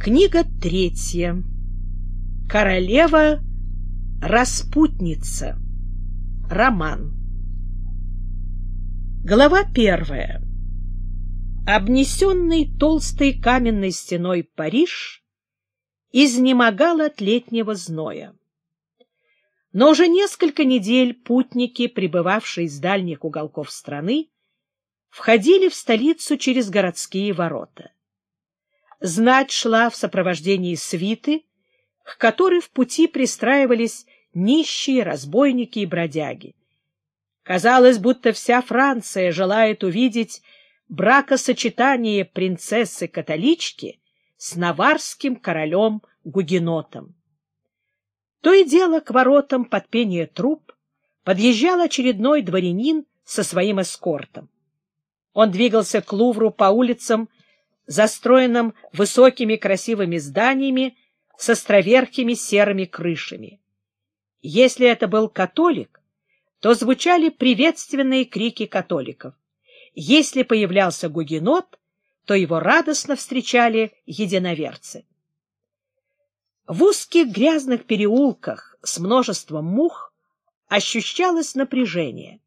Книга третья. Королева Распутница. Роман. Глава первая. Обнесенный толстой каменной стеной Париж изнемогал от летнего зноя. Но уже несколько недель путники, прибывавшие из дальних уголков страны, входили в столицу через городские ворота. Знать шла в сопровождении свиты, к которой в пути пристраивались нищие, разбойники и бродяги. Казалось, будто вся Франция желает увидеть бракосочетание принцессы-католички с наварским королем-гугенотом. То и дело к воротам под пение труп подъезжал очередной дворянин со своим эскортом. Он двигался к Лувру по улицам, застроенным высокими красивыми зданиями с островерхими серыми крышами. Если это был католик, то звучали приветственные крики католиков. Если появлялся гугенот, то его радостно встречали единоверцы. В узких грязных переулках с множеством мух ощущалось напряжение.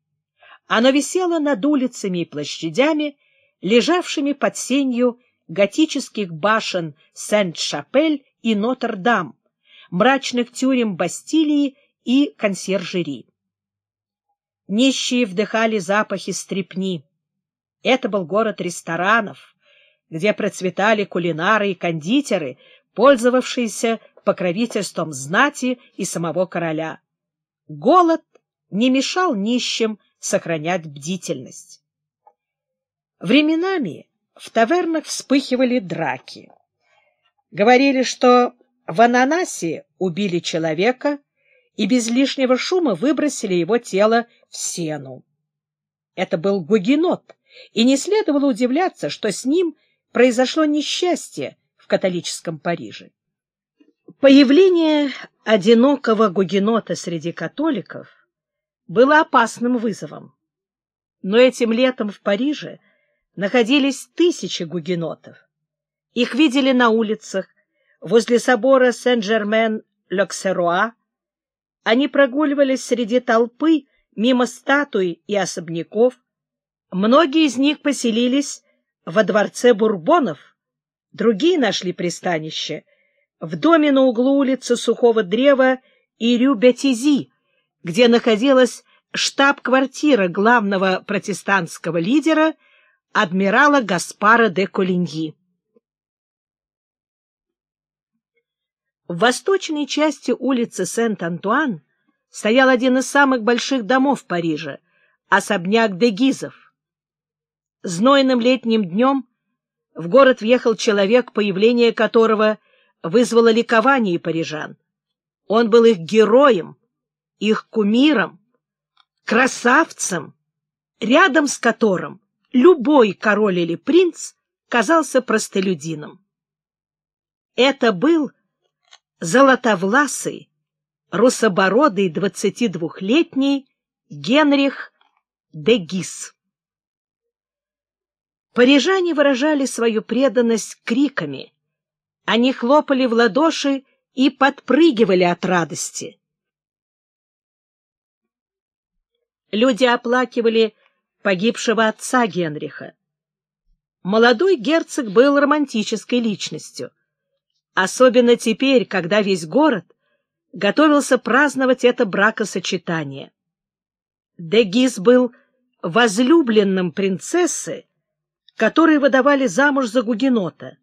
Оно висело над улицами и площадями, лежавшими под сенью готических башен Сент-Шапель и Нотр-Дам, мрачных тюрем Бастилии и консьержери. Нищие вдыхали запахи стрепни. Это был город ресторанов, где процветали кулинары и кондитеры, пользовавшиеся покровительством знати и самого короля. Голод не мешал нищим сохранять бдительность. Временами в тавернах вспыхивали драки. Говорили, что в ананасе убили человека и без лишнего шума выбросили его тело в сену. Это был гугенот, и не следовало удивляться, что с ним произошло несчастье в католическом Париже. Появление одинокого гугенота среди католиков было опасным вызовом. Но этим летом в Париже находились тысячи гугенотов. Их видели на улицах, возле собора Сен-Жермен-Лёксеруа. Они прогуливались среди толпы мимо статуй и особняков. Многие из них поселились во дворце Бурбонов, другие нашли пристанище в доме на углу улицы Сухого Древа и Рю-Бетизи, где находилась штаб-квартира главного протестантского лидера — адмирала Гаспара де Колиньи. В восточной части улицы Сент-Антуан стоял один из самых больших домов Парижа — особняк де Гизов. Знойным летним днем в город въехал человек, появление которого вызвало ликование парижан. Он был их героем, их кумиром, красавцем, рядом с которым любой король или принц казался простолюдином. Это был золотовласый, русобородый двадцати двухлетний Генрих де Гис. Парижане выражали свою преданность криками. Они хлопали в ладоши и подпрыгивали от радости. Люди оплакивали погибшего отца Генриха. Молодой герцог был романтической личностью, особенно теперь, когда весь город готовился праздновать это бракосочетание. Дегис был возлюбленным принцессы, которые выдавали замуж за гугенота.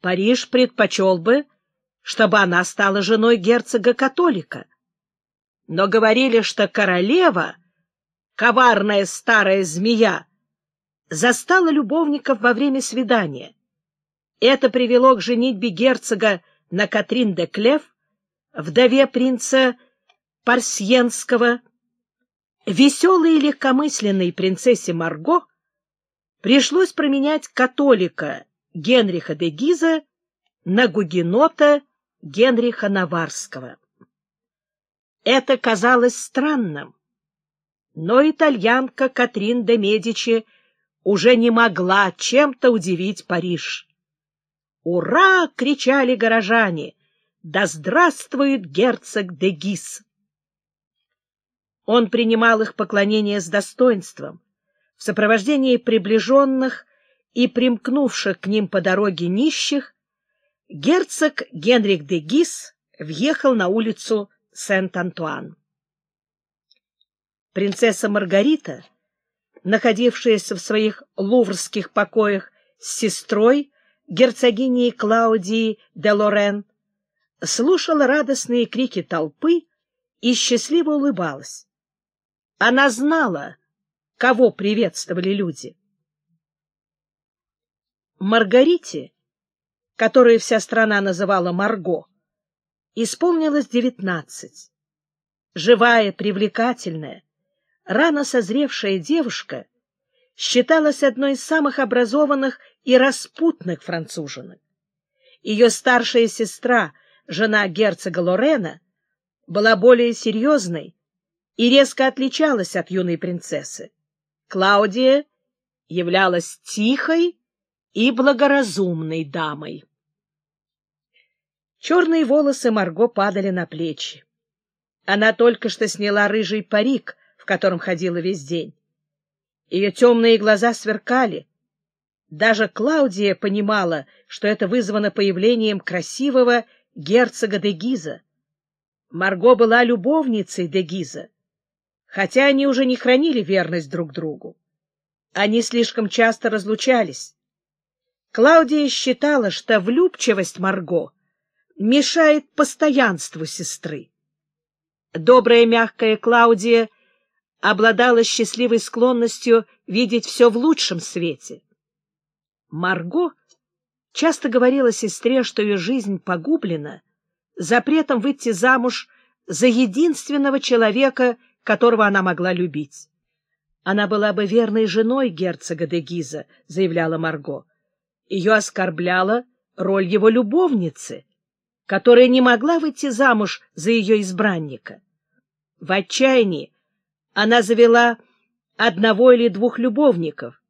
Париж предпочел бы, чтобы она стала женой герцога-католика. Но говорили, что королева коварная старая змея, застала любовников во время свидания. Это привело к женитьбе герцога на Катрин де Клев, вдове принца Парсьенского. Веселой и легкомысленной принцессе Марго пришлось променять католика Генриха де Гиза на гугенота Генриха Наварского. Это казалось странным, но итальянка Катрин де Медичи уже не могла чем-то удивить Париж. «Ура!» — кричали горожане. «Да здравствует герцог де Гис!» Он принимал их поклонение с достоинством, в сопровождении приближенных и примкнувших к ним по дороге нищих, герцог Генрих де Гис въехал на улицу Сент-Антуан. Принцесса Маргарита, находившаяся в своих луврских покоях с сестрой, герцогиней Клаудии де Лорен, слушала радостные крики толпы и счастливо улыбалась. Она знала, кого приветствовали люди. Маргарите, которую вся страна называла Марго, исполнилось девятнадцать. Живая, привлекательная, рано созревшая девушка считалась одной из самых образованных и распутных француженок. Ее старшая сестра, жена герцога Лорена, была более серьезной и резко отличалась от юной принцессы. Клаудия являлась тихой и благоразумной дамой. Черные волосы Марго падали на плечи. Она только что сняла рыжий парик, в котором ходила весь день. Ее темные глаза сверкали. Даже Клаудия понимала, что это вызвано появлением красивого герцога де Гиза. Марго была любовницей де Гиза хотя они уже не хранили верность друг другу. Они слишком часто разлучались. Клаудия считала, что влюбчивость Марго мешает постоянству сестры. Добрая мягкая Клаудия обладала счастливой склонностью видеть все в лучшем свете. Марго часто говорила сестре, что ее жизнь погублена запретом выйти замуж за единственного человека, которого она могла любить. Она была бы верной женой герцога де Гиза, заявляла Марго. Ее оскорбляла роль его любовницы, которая не могла выйти замуж за ее избранника. В отчаянии она завела одного или двух любовников,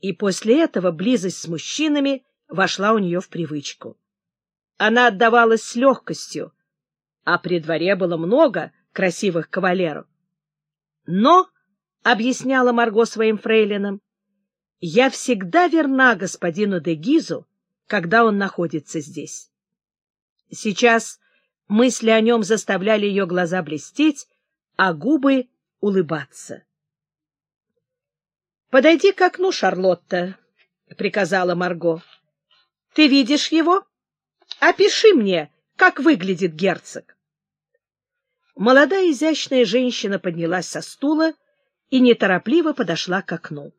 и после этого близость с мужчинами вошла у нее в привычку. Она отдавалась с легкостью, а при дворе было много красивых кавалеров. Но, — объясняла Марго своим фрейлинам, — я всегда верна господину де Гизу, когда он находится здесь. Сейчас мысли о нем заставляли ее глаза блестеть, а губы улыбаться. — Подойди к окну, Шарлотта, — приказала Марго. — Ты видишь его? Опиши мне, как выглядит герцог. Молодая изящная женщина поднялась со стула и неторопливо подошла к окну.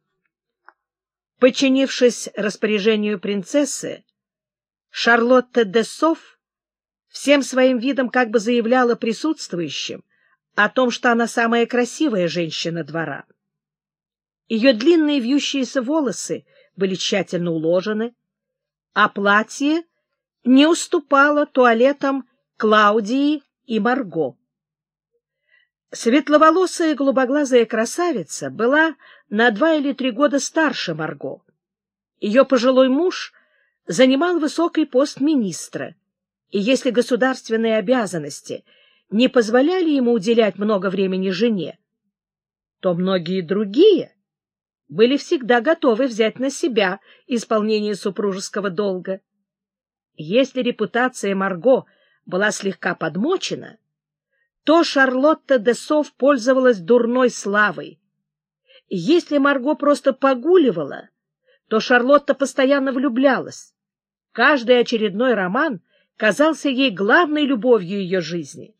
Подчинившись распоряжению принцессы, Шарлотта де Соф всем своим видом как бы заявляла присутствующим о том, что она самая красивая женщина двора. Ее длинные вьющиеся волосы были тщательно уложены, а платье не уступало туалетам Клаудии и Марго. Светловолосая голубоглазая красавица была на два или три года старше Марго. Ее пожилой муж занимал высокий пост министра, и если государственные обязанности не позволяли ему уделять много времени жене, то многие другие были всегда готовы взять на себя исполнение супружеского долга. Если репутация Марго была слегка подмочена, то Шарлотта де Сов пользовалась дурной славой. Если Марго просто погуливала, то Шарлотта постоянно влюблялась. Каждый очередной роман казался ей главной любовью ее жизни.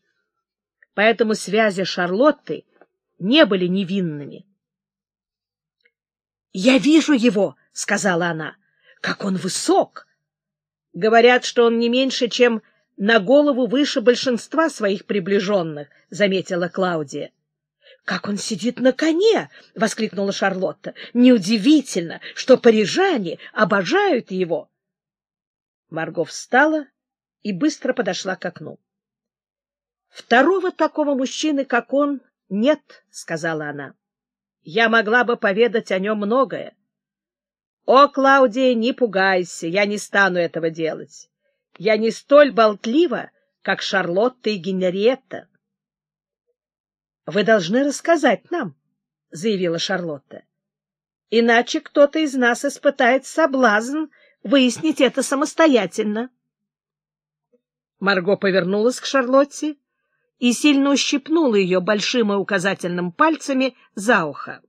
Поэтому связи Шарлотты не были невинными. — Я вижу его, — сказала она, — как он высок. Говорят, что он не меньше, чем на голову выше большинства своих приближенных, — заметила Клаудия. — Как он сидит на коне! — воскликнула Шарлотта. — Неудивительно, что парижане обожают его. Марго встала и быстро подошла к окну. — Второго такого мужчины, как он, нет, — сказала она. — Я могла бы поведать о нем многое. — О, Клаудия, не пугайся, я не стану этого делать. Я не столь болтлива, как Шарлотта и Генриетта. — Вы должны рассказать нам, — заявила Шарлотта. — Иначе кто-то из нас испытает соблазн выяснить это самостоятельно. Марго повернулась к Шарлотте и сильно ущипнула ее большим и указательным пальцами за ухо.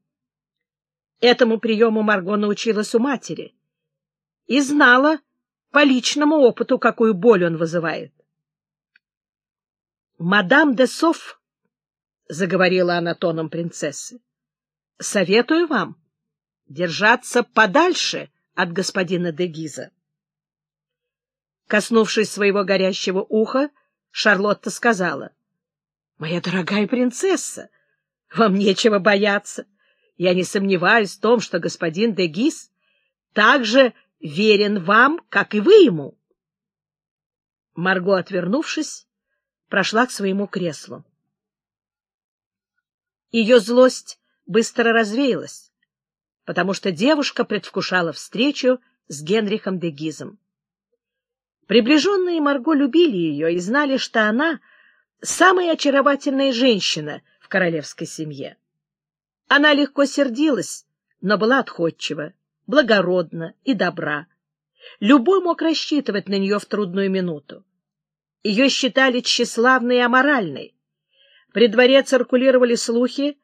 Этому приему Марго научилась у матери и знала по личному опыту, какую боль он вызывает. «Мадам де Соф», — заговорила она тоном принцессы, — «советую вам держаться подальше от господина де Гиза». Коснувшись своего горящего уха, Шарлотта сказала, «Моя дорогая принцесса, вам нечего бояться. Я не сомневаюсь в том, что господин де Гиз так же верен вам, как и вы ему». Марго, отвернувшись, прошла к своему креслу. Ее злость быстро развеялась, потому что девушка предвкушала встречу с Генрихом де Гизом. Приближенные Марго любили ее и знали, что она самая очаровательная женщина в королевской семье. Она легко сердилась, но была отходчива, благородна и добра. Любой мог рассчитывать на нее в трудную минуту. Ее считали тщеславной и аморальной. При дворе циркулировали слухи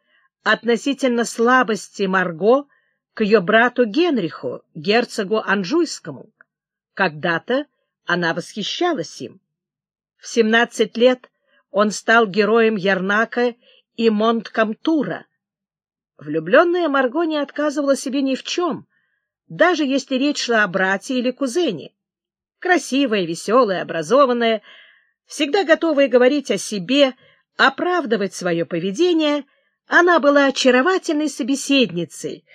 относительно слабости Марго к ее брату Генриху, герцогу Анжуйскому. Когда-то она восхищалась им. В семнадцать лет он стал героем Ярнака и Монткамтура. Влюбленная Марго не отказывала себе ни в чем, даже если речь шла о брате или кузене. Красивая, веселая, образованная, всегда готовая говорить о себе, оправдывать свое поведение, она была очаровательной собеседницей,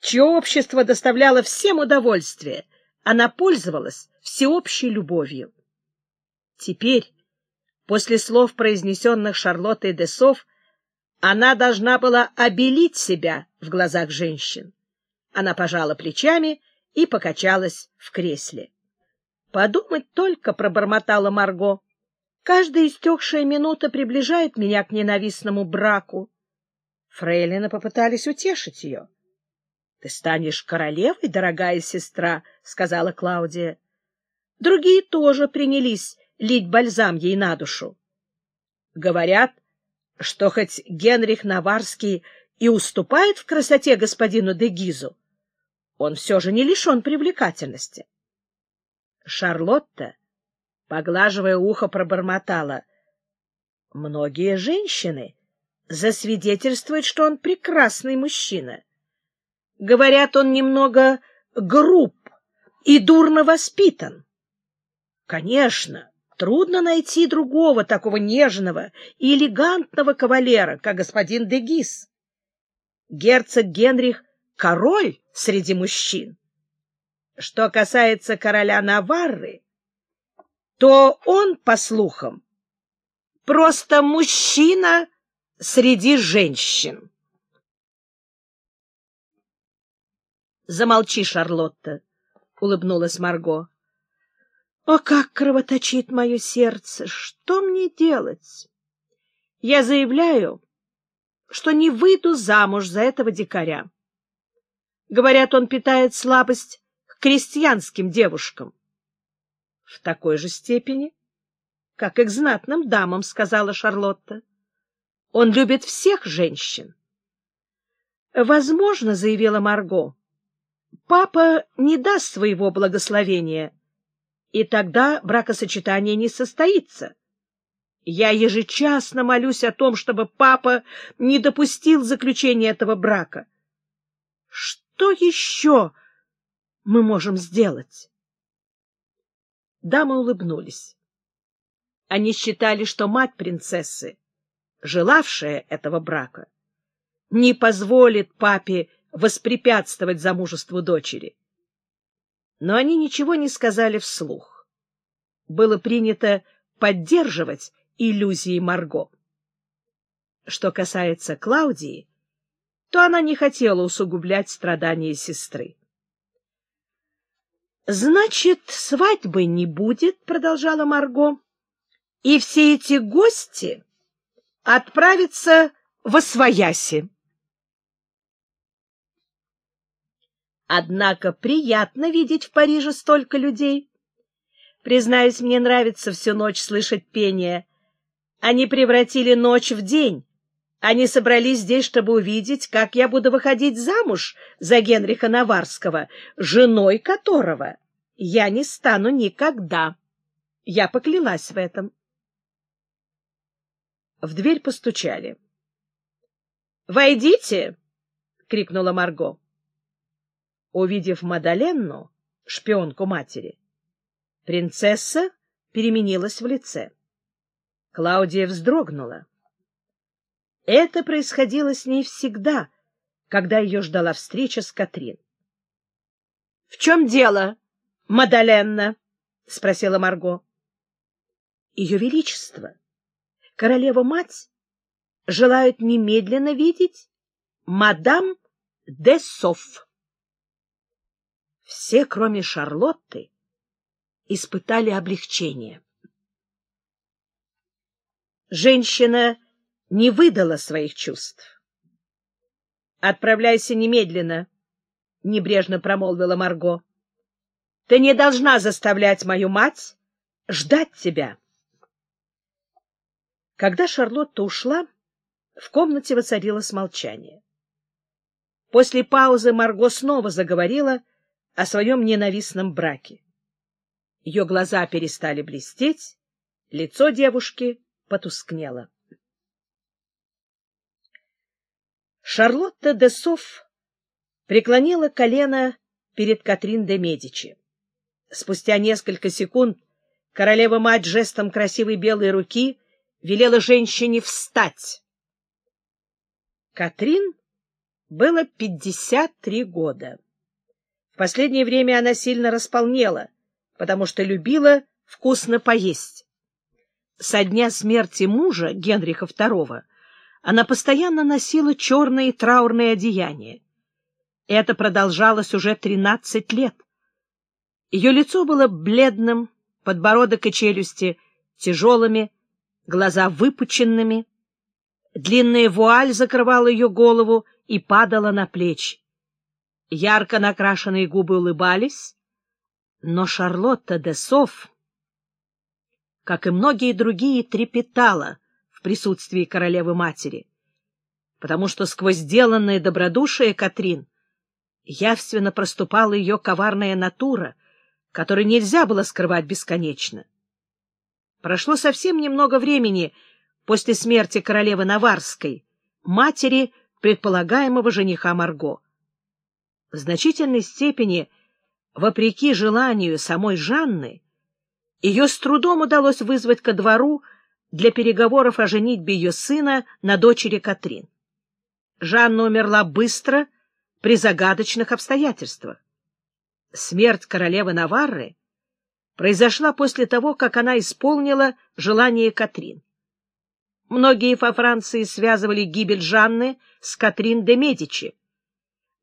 чье общество доставляло всем удовольствие. Она пользовалась всеобщей любовью. Теперь, после слов, произнесенных Шарлоттой де Сов, она должна была обелить себя в глазах женщин. Она пожала плечами и покачалась в кресле. «Подумать только», — пробормотала Марго, — «каждая истекшая минута приближает меня к ненавистному браку». Фрейлины попытались утешить ее. — Ты станешь королевой, дорогая сестра, — сказала Клаудия. Другие тоже принялись лить бальзам ей на душу. Говорят, что хоть Генрих Наварский и уступает в красоте господину де Гизу, он все же не лишен привлекательности. Шарлотта, поглаживая ухо, пробормотала. Многие женщины засвидетельствуют, что он прекрасный мужчина. Говорят, он немного груб и дурно воспитан. Конечно, трудно найти другого такого нежного и элегантного кавалера, как господин Дегис. Герцог Генрих — король среди мужчин. Что касается короля Наварры, то он, по слухам, просто мужчина среди женщин. Замолчи, Шарлотта, — улыбнулась Марго. О, как кровоточит мое сердце! Что мне делать? Я заявляю, что не выйду замуж за этого дикаря. Говорят, он питает слабость к крестьянским девушкам. — В такой же степени, как и к знатным дамам, — сказала Шарлотта. — Он любит всех женщин. — Возможно, — заявила Марго, — папа не даст своего благословения и тогда бракосочетание не состоится. Я ежечасно молюсь о том, чтобы папа не допустил заключения этого брака. Что еще мы можем сделать? Дамы улыбнулись. Они считали, что мать принцессы, желавшая этого брака, не позволит папе воспрепятствовать замужеству дочери но они ничего не сказали вслух. Было принято поддерживать иллюзии Марго. Что касается Клаудии, то она не хотела усугублять страдания сестры. — Значит, свадьбы не будет, — продолжала Марго, — и все эти гости отправятся в Освояси. Однако приятно видеть в Париже столько людей. Признаюсь, мне нравится всю ночь слышать пение. Они превратили ночь в день. Они собрались здесь, чтобы увидеть, как я буду выходить замуж за Генриха Наварского, женой которого я не стану никогда. Я поклялась в этом. В дверь постучали. «Войдите!» — крикнула Марго. Увидев Мадаленну, шпионку матери, принцесса переменилась в лице. Клаудия вздрогнула. Это происходило с ней всегда, когда ее ждала встреча с Катрин. — В чем дело, Мадаленна? — спросила Марго. — Ее Величество, королева-мать, желают немедленно видеть мадам де Софф. Все, кроме Шарлотты, испытали облегчение. Женщина не выдала своих чувств. «Отправляйся немедленно», — небрежно промолвила Марго. «Ты не должна заставлять мою мать ждать тебя». Когда Шарлотта ушла, в комнате воцарилось молчание. После паузы Марго снова заговорила о своем ненавистном браке. Ее глаза перестали блестеть, лицо девушки потускнело. Шарлотта де Софф преклонила колено перед Катрин де Медичи. Спустя несколько секунд королева-мать жестом красивой белой руки велела женщине встать. Катрин было пятьдесят три года. В последнее время она сильно располнела, потому что любила вкусно поесть. Со дня смерти мужа, Генриха II, она постоянно носила черные траурные одеяния. Это продолжалось уже тринадцать лет. Ее лицо было бледным, подбородок и челюсти тяжелыми, глаза выпученными. Длинная вуаль закрывала ее голову и падала на плечи. Ярко накрашенные губы улыбались, но Шарлотта де Софф, как и многие другие, трепетала в присутствии королевы-матери, потому что сквозь сделанное добродушие Катрин явственно проступала ее коварная натура, которую нельзя было скрывать бесконечно. Прошло совсем немного времени после смерти королевы Наварской, матери предполагаемого жениха Марго. В значительной степени, вопреки желанию самой Жанны, ее с трудом удалось вызвать ко двору для переговоров о женитьбе ее сына на дочери Катрин. Жанна умерла быстро, при загадочных обстоятельствах. Смерть королевы Наварры произошла после того, как она исполнила желание Катрин. Многие во Франции связывали гибель Жанны с Катрин де Медичи,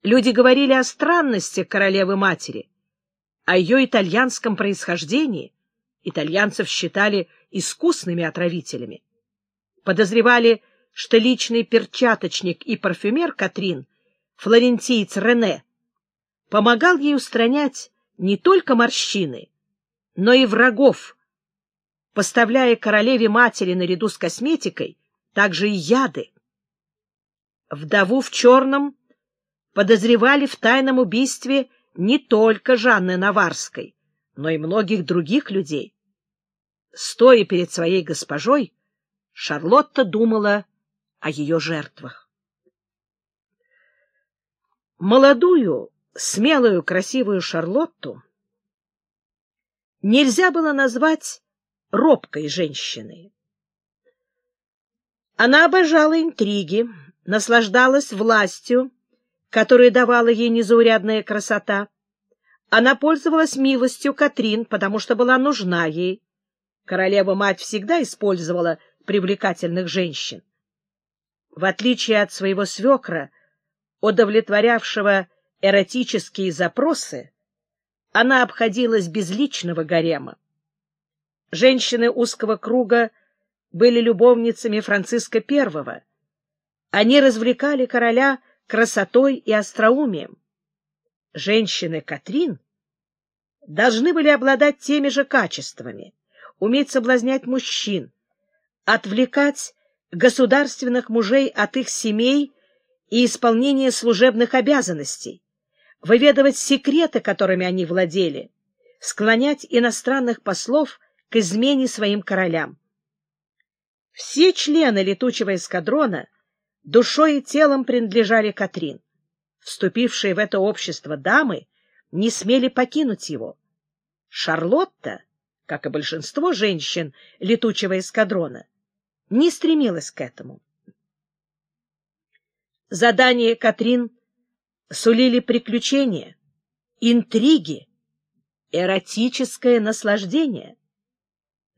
Люди говорили о странностях королевы-матери, о ее итальянском происхождении. Итальянцев считали искусными отравителями. Подозревали, что личный перчаточник и парфюмер Катрин, флорентиец Рене, помогал ей устранять не только морщины, но и врагов, поставляя королеве-матери наряду с косметикой также и яды. Вдову в черном подозревали в тайном убийстве не только Жанны Наварской, но и многих других людей. Стоя перед своей госпожой, Шарлотта думала о ее жертвах. Молодую, смелую, красивую Шарлотту нельзя было назвать робкой женщиной. Она обожала интриги, наслаждалась властью, которую давала ей незаурядная красота. Она пользовалась милостью Катрин, потому что была нужна ей. Королева-мать всегда использовала привлекательных женщин. В отличие от своего свекра, удовлетворявшего эротические запросы, она обходилась без личного гарема. Женщины узкого круга были любовницами Франциска I. Они развлекали короля красотой и остроумием. Женщины Катрин должны были обладать теми же качествами, уметь соблазнять мужчин, отвлекать государственных мужей от их семей и исполнения служебных обязанностей, выведывать секреты, которыми они владели, склонять иностранных послов к измене своим королям. Все члены летучего эскадрона душой и телом принадлежали Катрин. Вступившие в это общество дамы не смели покинуть его. Шарлотта, как и большинство женщин летучего эскадрона, не стремилась к этому. Задания Катрин сулили приключения, интриги, эротическое наслаждение.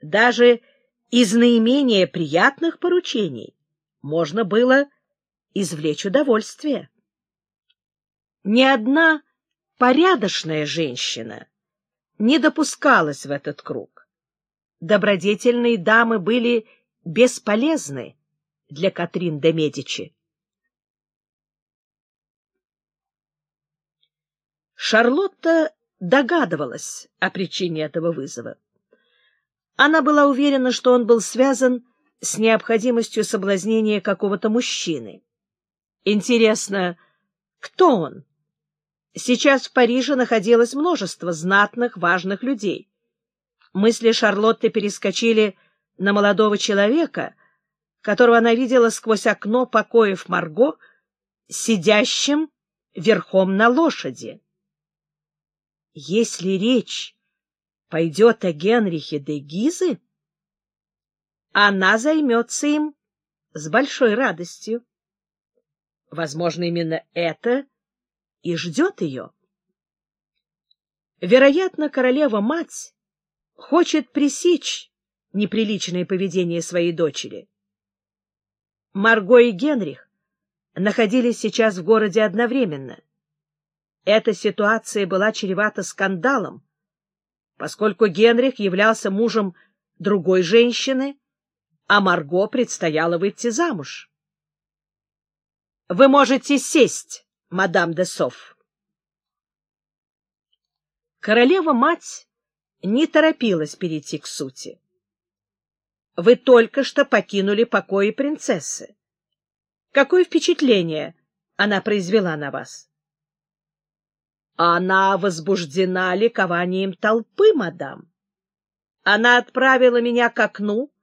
Даже из наименее приятных поручений можно было извлечь удовольствие. Ни одна порядочная женщина не допускалась в этот круг. Добродетельные дамы были бесполезны для Катрин де Медичи. Шарлотта догадывалась о причине этого вызова. Она была уверена, что он был связан с необходимостью соблазнения какого-то мужчины. Интересно, кто он? Сейчас в Париже находилось множество знатных, важных людей. Мысли Шарлотты перескочили на молодого человека, которого она видела сквозь окно покоев Марго, сидящим верхом на лошади. Если речь пойдет о Генрихе де Гизе, она займется им с большой радостью. Возможно, именно это и ждет ее. Вероятно, королева-мать хочет пресечь неприличное поведение своей дочери. Марго и Генрих находились сейчас в городе одновременно — эта ситуация была чревата скандалом, поскольку Генрих являлся мужем другой женщины, а Марго предстояло выйти замуж. — Вы можете сесть, мадам де Соф. Королева-мать не торопилась перейти к сути. — Вы только что покинули покои принцессы. Какое впечатление она произвела на вас? — она возбуждена ликованием толпы, мадам. Она отправила меня к окну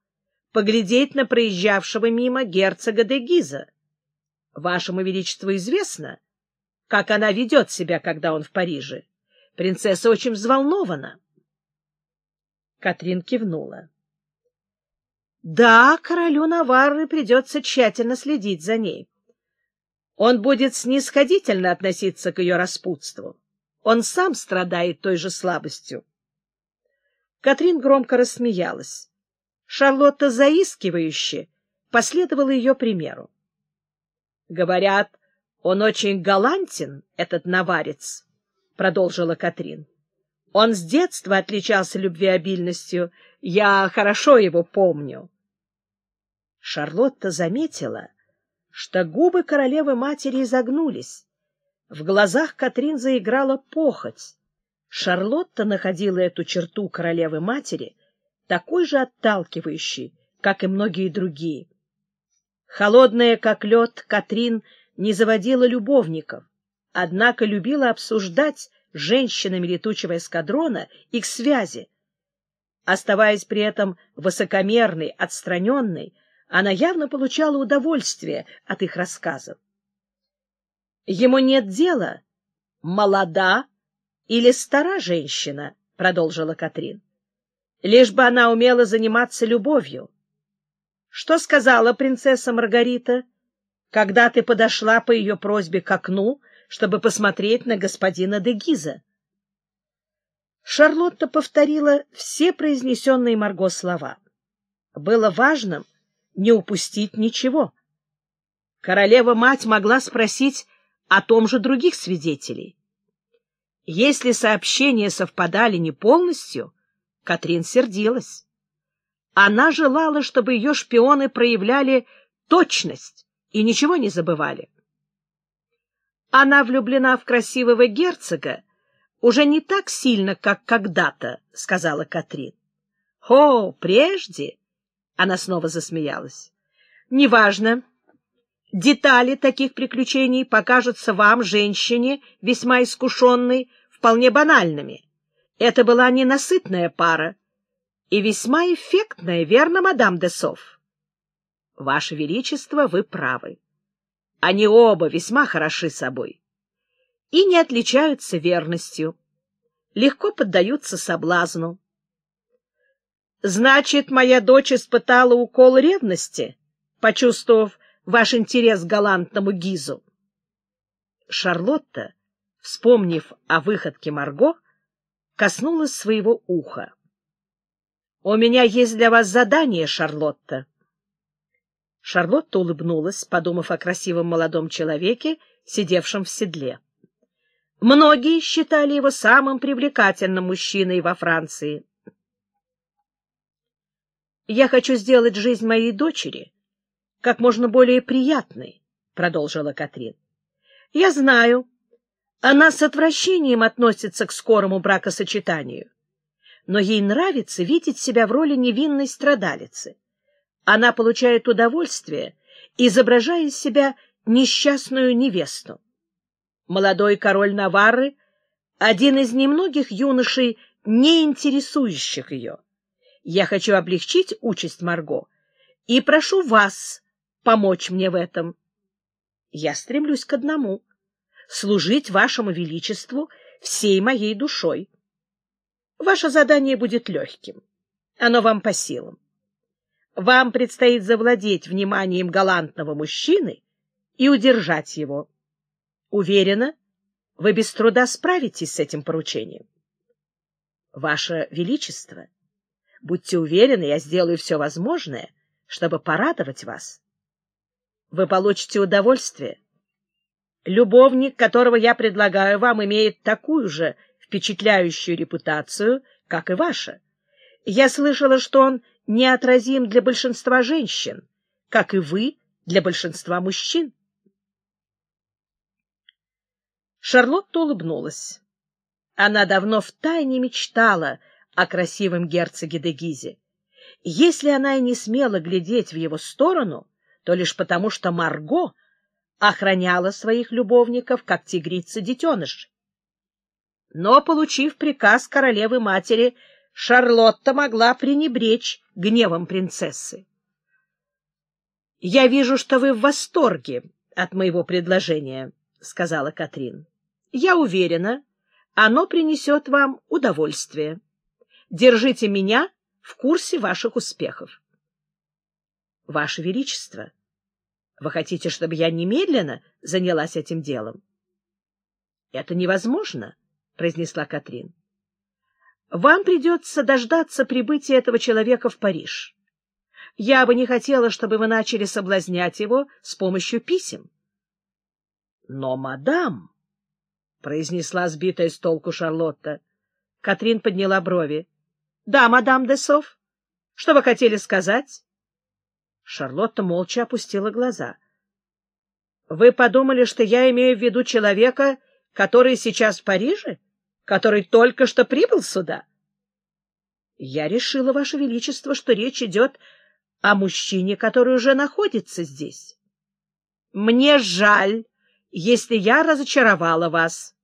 поглядеть на проезжавшего мимо герцога де Гиза. Вашему Величеству известно, как она ведет себя, когда он в Париже. Принцесса очень взволнована. Катрин кивнула. Да, королю Наварры придется тщательно следить за ней. Он будет снисходительно относиться к ее распутству. Он сам страдает той же слабостью. Катрин громко рассмеялась. Шарлотта заискивающе последовала ее примеру. — Говорят, он очень галантен, этот наварец, — продолжила Катрин. — Он с детства отличался любвеобильностью. Я хорошо его помню. Шарлотта заметила, что губы королевы-матери изогнулись. В глазах Катрин заиграла похоть. Шарлотта находила эту черту королевы-матери такой же отталкивающей, как и многие другие. Холодная, как лед, Катрин не заводила любовников, однако любила обсуждать с женщинами летучего эскадрона их связи. Оставаясь при этом высокомерной, отстраненной, она явно получала удовольствие от их рассказов. Ему нет дела, молода или стара женщина, — продолжила Катрин, — лишь бы она умела заниматься любовью. Что сказала принцесса Маргарита, когда ты подошла по ее просьбе к окну, чтобы посмотреть на господина де Гиза? Шарлотта повторила все произнесенные Марго слова. Было важным не упустить ничего. Королева-мать могла спросить о том же других свидетелей. Если сообщения совпадали не полностью, Катрин сердилась. Она желала, чтобы ее шпионы проявляли точность и ничего не забывали. Она влюблена в красивого герцога уже не так сильно, как когда-то, — сказала Катрин. — О, прежде! — она снова засмеялась. — Неважно. Детали таких приключений покажутся вам, женщине, весьма искушенной, вполне банальными. Это была ненасытная пара и весьма эффектная, верно, мадам де Соф? Ваше Величество, вы правы. Они оба весьма хороши собой и не отличаются верностью, легко поддаются соблазну. Значит, моя дочь испытала укол ревности, почувствовав ваш интерес к галантному Гизу. Шарлотта, вспомнив о выходке Марго, коснулась своего уха. — У меня есть для вас задание, Шарлотта. Шарлотта улыбнулась, подумав о красивом молодом человеке, сидевшем в седле. Многие считали его самым привлекательным мужчиной во Франции. «Я хочу сделать жизнь моей дочери как можно более приятной», — продолжила Катрин. «Я знаю, она с отвращением относится к скорому бракосочетанию, но ей нравится видеть себя в роли невинной страдалицы. Она получает удовольствие, изображая из себя несчастную невесту молодой король Наварры, один из немногих юношей, не интересующих ее. Я хочу облегчить участь Марго и прошу вас помочь мне в этом. Я стремлюсь к одному — служить вашему величеству всей моей душой. Ваше задание будет легким. Оно вам по силам. Вам предстоит завладеть вниманием галантного мужчины и удержать его. Уверена, вы без труда справитесь с этим поручением. Ваше Величество, будьте уверены, я сделаю все возможное, чтобы порадовать вас. Вы получите удовольствие. Любовник, которого я предлагаю вам, имеет такую же впечатляющую репутацию, как и ваша. Я слышала, что он неотразим для большинства женщин, как и вы для большинства мужчин. Шарлотта улыбнулась. Она давно втайне мечтала о красивом герцоге де Гизе. Если она и не смела глядеть в его сторону, то лишь потому, что Марго охраняла своих любовников, как тигрица детеныш. Но, получив приказ королевы-матери, Шарлотта могла пренебречь гневом принцессы. — Я вижу, что вы в восторге от моего предложения, — сказала Катрин. Я уверена, оно принесет вам удовольствие. Держите меня в курсе ваших успехов. Ваше Величество, вы хотите, чтобы я немедленно занялась этим делом? — Это невозможно, — произнесла Катрин. — Вам придется дождаться прибытия этого человека в Париж. Я бы не хотела, чтобы вы начали соблазнять его с помощью писем. — Но, мадам... — произнесла сбитая с толку Шарлотта. Катрин подняла брови. — Да, мадам де Соф. Что вы хотели сказать? Шарлотта молча опустила глаза. — Вы подумали, что я имею в виду человека, который сейчас в Париже? Который только что прибыл сюда? — Я решила, Ваше Величество, что речь идет о мужчине, который уже находится здесь. — Мне жаль, если я разочаровала вас.